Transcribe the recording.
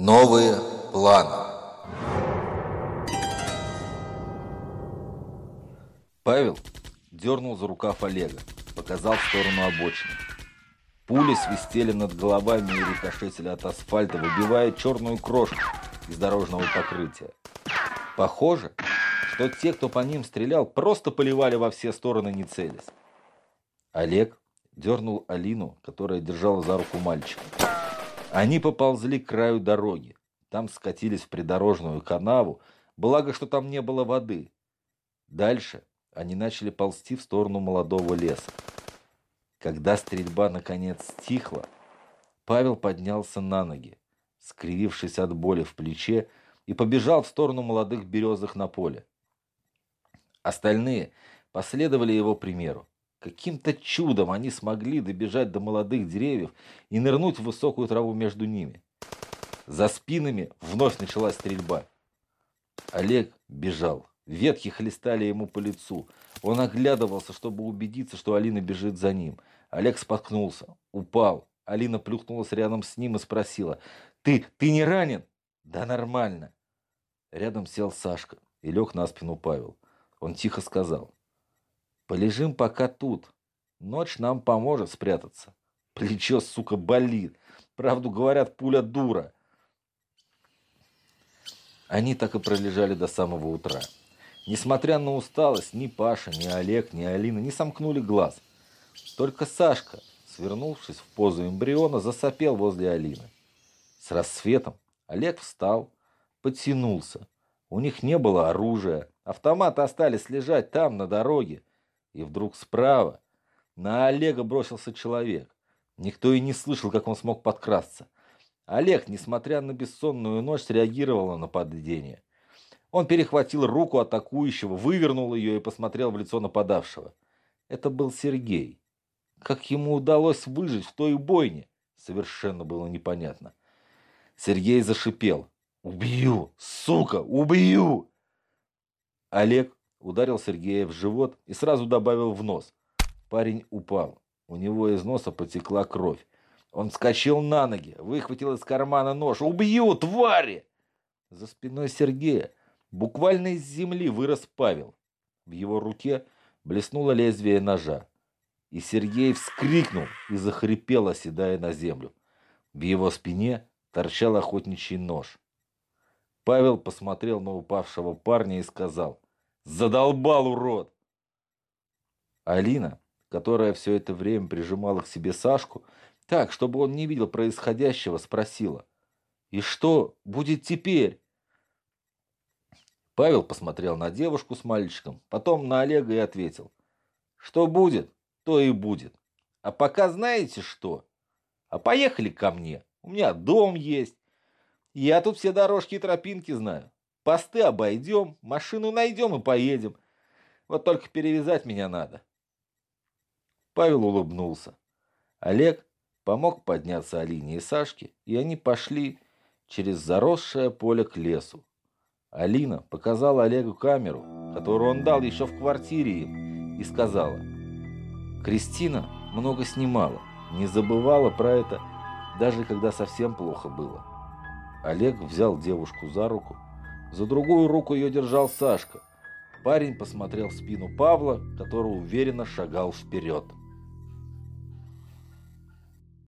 Новые планы. Павел дернул за рукав Олега, показал в сторону обочины. Пули свистели над головами и рикошетили от асфальта, выбивая черную крошку из дорожного покрытия. Похоже, что те, кто по ним стрелял, просто поливали во все стороны, не целясь. Олег дернул Алину, которая держала за руку мальчика. Они поползли к краю дороги. Там скатились в придорожную канаву, благо, что там не было воды. Дальше они начали ползти в сторону молодого леса. Когда стрельба наконец стихла, Павел поднялся на ноги, скривившись от боли в плече, и побежал в сторону молодых березах на поле. Остальные последовали его примеру. Каким-то чудом они смогли добежать до молодых деревьев и нырнуть в высокую траву между ними. За спинами вновь началась стрельба. Олег бежал. Ветки хлестали ему по лицу. Он оглядывался, чтобы убедиться, что Алина бежит за ним. Олег споткнулся, упал. Алина плюхнулась рядом с ним и спросила. «Ты, ты не ранен?» «Да нормально». Рядом сел Сашка и лег на спину Павел. Он тихо сказал. Полежим пока тут. Ночь нам поможет спрятаться. Плечо, сука, болит. Правду говорят, пуля дура. Они так и пролежали до самого утра. Несмотря на усталость, ни Паша, ни Олег, ни Алина не сомкнули глаз. Только Сашка, свернувшись в позу эмбриона, засопел возле Алины. С рассветом Олег встал, подтянулся. У них не было оружия. Автоматы остались лежать там, на дороге. И вдруг справа на Олега бросился человек. Никто и не слышал, как он смог подкрасться. Олег, несмотря на бессонную ночь, среагировал на нападение. Он перехватил руку атакующего, вывернул ее и посмотрел в лицо нападавшего. Это был Сергей. Как ему удалось выжить в той бойне, совершенно было непонятно. Сергей зашипел. «Убью! Сука! Убью!» Олег ударил Сергея в живот и сразу добавил в нос. Парень упал. У него из носа потекла кровь. Он вскочил на ноги, выхватил из кармана нож. «Убью, твари!» За спиной Сергея буквально из земли вырос Павел. В его руке блеснуло лезвие ножа. И Сергей вскрикнул и захрипел, оседая на землю. В его спине торчал охотничий нож. Павел посмотрел на упавшего парня и сказал — Задолбал, урод! Алина, которая все это время прижимала к себе Сашку, так, чтобы он не видел происходящего, спросила. «И что будет теперь?» Павел посмотрел на девушку с мальчиком, потом на Олега и ответил. «Что будет, то и будет. А пока знаете что? А поехали ко мне. У меня дом есть. Я тут все дорожки и тропинки знаю. Посты обойдем, машину найдем и поедем. Вот только перевязать меня надо. Павел улыбнулся. Олег помог подняться Алине и Сашке, и они пошли через заросшее поле к лесу. Алина показала Олегу камеру, которую он дал еще в квартире им, и сказала, «Кристина много снимала, не забывала про это, даже когда совсем плохо было». Олег взял девушку за руку за другую руку ее держал Сашка. Парень посмотрел в спину Павла, который уверенно шагал вперед.